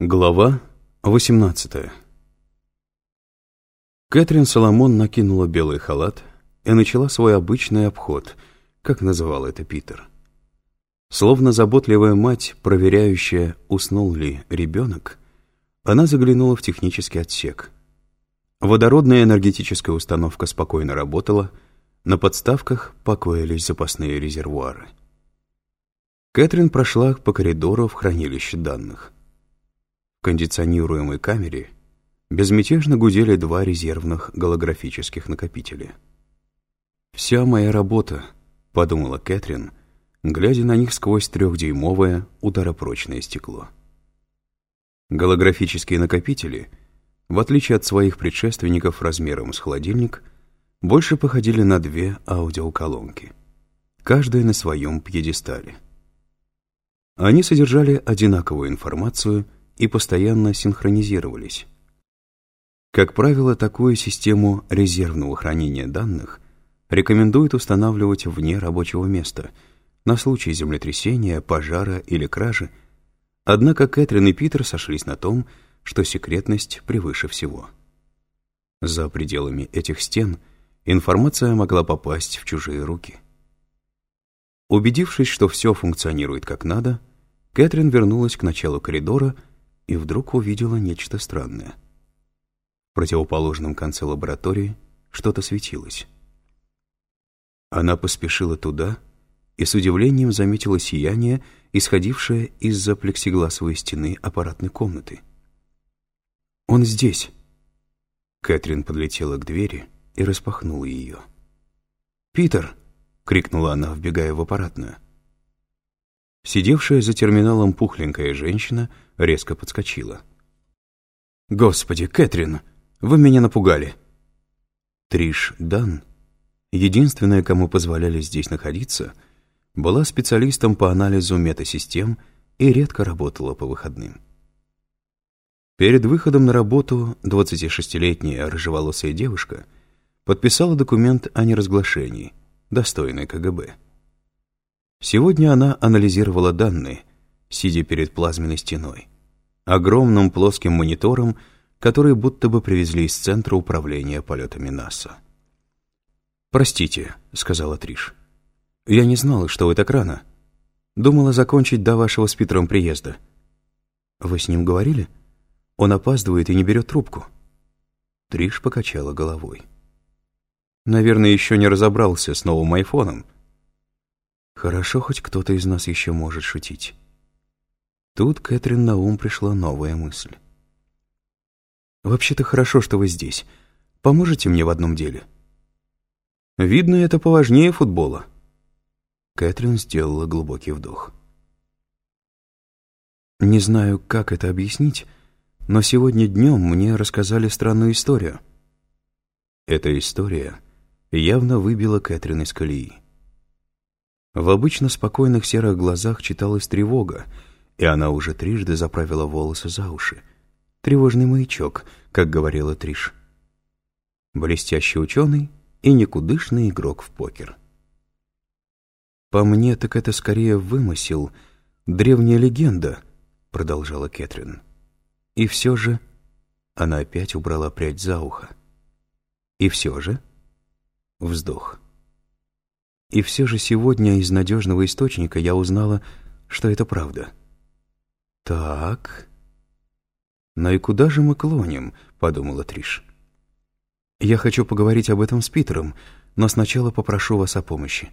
Глава 18 Кэтрин Соломон накинула белый халат и начала свой обычный обход, как называл это Питер. Словно заботливая мать, проверяющая, уснул ли ребенок, она заглянула в технический отсек. Водородная энергетическая установка спокойно работала, на подставках покоились запасные резервуары. Кэтрин прошла по коридору в хранилище данных. Кондиционируемой камере безмятежно гудели два резервных голографических накопителя. «Вся моя работа», — подумала Кэтрин, глядя на них сквозь трехдюймовое ударопрочное стекло. Голографические накопители, в отличие от своих предшественников размером с холодильник, больше походили на две аудиоколонки, каждая на своем пьедестале. Они содержали одинаковую информацию и постоянно синхронизировались. Как правило, такую систему резервного хранения данных рекомендуют устанавливать вне рабочего места на случай землетрясения, пожара или кражи, однако Кэтрин и Питер сошлись на том, что секретность превыше всего. За пределами этих стен информация могла попасть в чужие руки. Убедившись, что все функционирует как надо, Кэтрин вернулась к началу коридора и вдруг увидела нечто странное. В противоположном конце лаборатории что-то светилось. Она поспешила туда и с удивлением заметила сияние, исходившее из-за плексигласовой стены аппаратной комнаты. «Он здесь!» Кэтрин подлетела к двери и распахнула ее. «Питер!» — крикнула она, вбегая в аппаратную. Сидевшая за терминалом пухленькая женщина резко подскочила. «Господи, Кэтрин, вы меня напугали!» Триш Дан, единственная, кому позволяли здесь находиться, была специалистом по анализу метасистем и редко работала по выходным. Перед выходом на работу 26-летняя рыжеволосая девушка подписала документ о неразглашении, достойный КГБ. Сегодня она анализировала данные, сидя перед плазменной стеной, огромным плоским монитором, который будто бы привезли из Центра управления полетами НАСА. «Простите», — сказала Триш. «Я не знала, что вы так рано. Думала закончить до вашего с Питером приезда». «Вы с ним говорили? Он опаздывает и не берет трубку». Триш покачала головой. «Наверное, еще не разобрался с новым айфоном. Хорошо, хоть кто-то из нас еще может шутить. Тут Кэтрин на ум пришла новая мысль. «Вообще-то хорошо, что вы здесь. Поможете мне в одном деле?» «Видно, это поважнее футбола». Кэтрин сделала глубокий вдох. «Не знаю, как это объяснить, но сегодня днем мне рассказали странную историю». Эта история явно выбила Кэтрин из колеи. В обычно спокойных серых глазах читалась тревога, и она уже трижды заправила волосы за уши. Тревожный маячок, как говорила Триш. Блестящий ученый и никудышный игрок в покер. «По мне, так это скорее вымысел, древняя легенда», — продолжала Кэтрин. «И все же...» Она опять убрала прядь за ухо. «И все же...» Вздох. И все же сегодня из надежного источника я узнала, что это правда. «Так...» «Но и куда же мы клоним?» — подумала Триш. «Я хочу поговорить об этом с Питером, но сначала попрошу вас о помощи.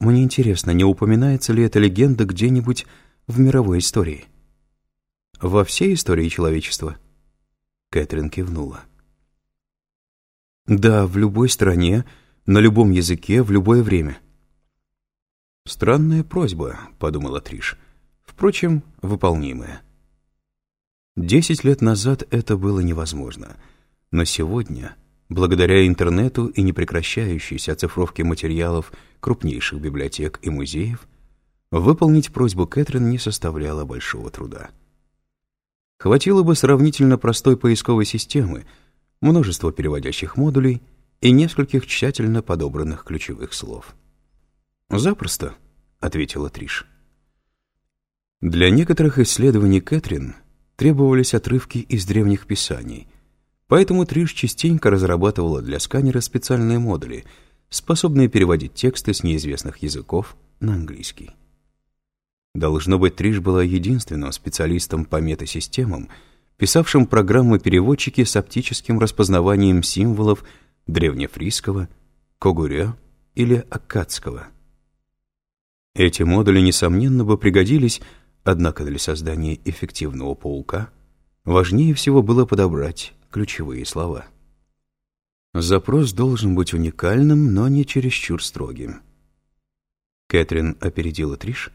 Мне интересно, не упоминается ли эта легенда где-нибудь в мировой истории?» «Во всей истории человечества?» Кэтрин кивнула. «Да, в любой стране, на любом языке, в любое время. «Странная просьба», — подумала Триш. Впрочем, выполнимая. Десять лет назад это было невозможно. Но сегодня, благодаря интернету и непрекращающейся оцифровке материалов крупнейших библиотек и музеев, выполнить просьбу Кэтрин не составляло большого труда. Хватило бы сравнительно простой поисковой системы, множество переводящих модулей — и нескольких тщательно подобранных ключевых слов. «Запросто», — ответила Триш. Для некоторых исследований Кэтрин требовались отрывки из древних писаний, поэтому Триш частенько разрабатывала для сканера специальные модули, способные переводить тексты с неизвестных языков на английский. Должно быть, Триш была единственным специалистом по метасистемам, писавшим программы-переводчики с оптическим распознаванием символов древнефрисского, когуря или аккадского. Эти модули, несомненно, бы пригодились, однако для создания эффективного паука важнее всего было подобрать ключевые слова. Запрос должен быть уникальным, но не чересчур строгим. Кэтрин опередила Триш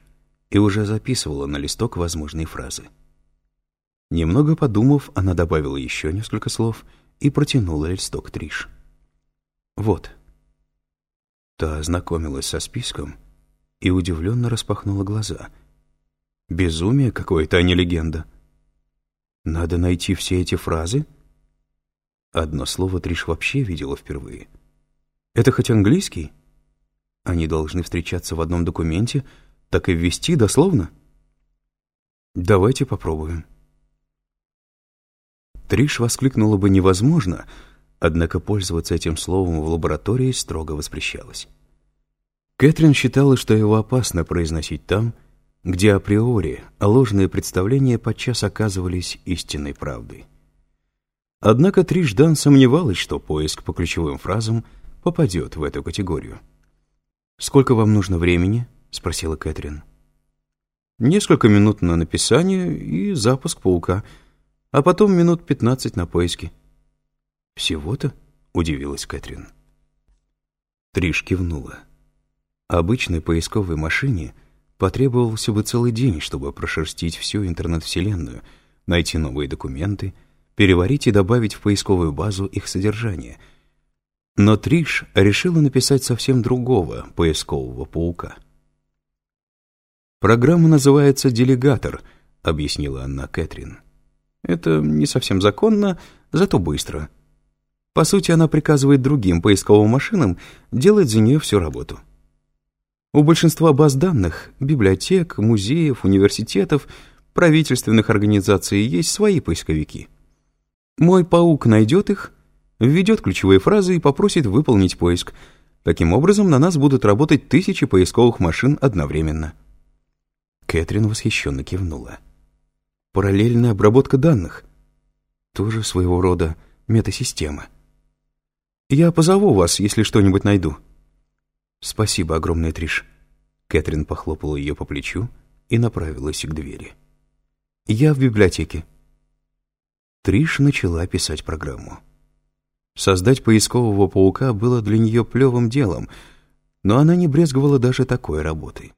и уже записывала на листок возможные фразы. Немного подумав, она добавила еще несколько слов и протянула листок Триш. «Вот». Та ознакомилась со списком и удивленно распахнула глаза. «Безумие какое-то, а не легенда. Надо найти все эти фразы?» Одно слово Триш вообще видела впервые. «Это хоть английский?» Они должны встречаться в одном документе, так и ввести дословно? Давайте попробуем. Триш воскликнула бы «невозможно», однако пользоваться этим словом в лаборатории строго воспрещалось. Кэтрин считала, что его опасно произносить там, где априори ложные представления подчас оказывались истинной правдой. Однако Триш Дан сомневалась, что поиск по ключевым фразам попадет в эту категорию. «Сколько вам нужно времени?» — спросила Кэтрин. «Несколько минут на написание и запуск паука», а потом минут пятнадцать на поиски. «Всего-то?» — удивилась Кэтрин. Триш кивнула. Обычной поисковой машине потребовался бы целый день, чтобы прошерстить всю интернет-вселенную, найти новые документы, переварить и добавить в поисковую базу их содержание. Но Триш решила написать совсем другого поискового паука. «Программа называется «Делегатор», — объяснила она Кэтрин. Это не совсем законно, зато быстро. По сути, она приказывает другим поисковым машинам делать за нее всю работу. У большинства баз данных, библиотек, музеев, университетов, правительственных организаций есть свои поисковики. Мой паук найдет их, введет ключевые фразы и попросит выполнить поиск. Таким образом, на нас будут работать тысячи поисковых машин одновременно. Кэтрин восхищенно кивнула. Параллельная обработка данных. Тоже своего рода метасистема. Я позову вас, если что-нибудь найду. Спасибо огромное, Триш. Кэтрин похлопала ее по плечу и направилась к двери. Я в библиотеке. Триш начала писать программу. Создать поискового паука было для нее плевым делом, но она не брезговала даже такой работой.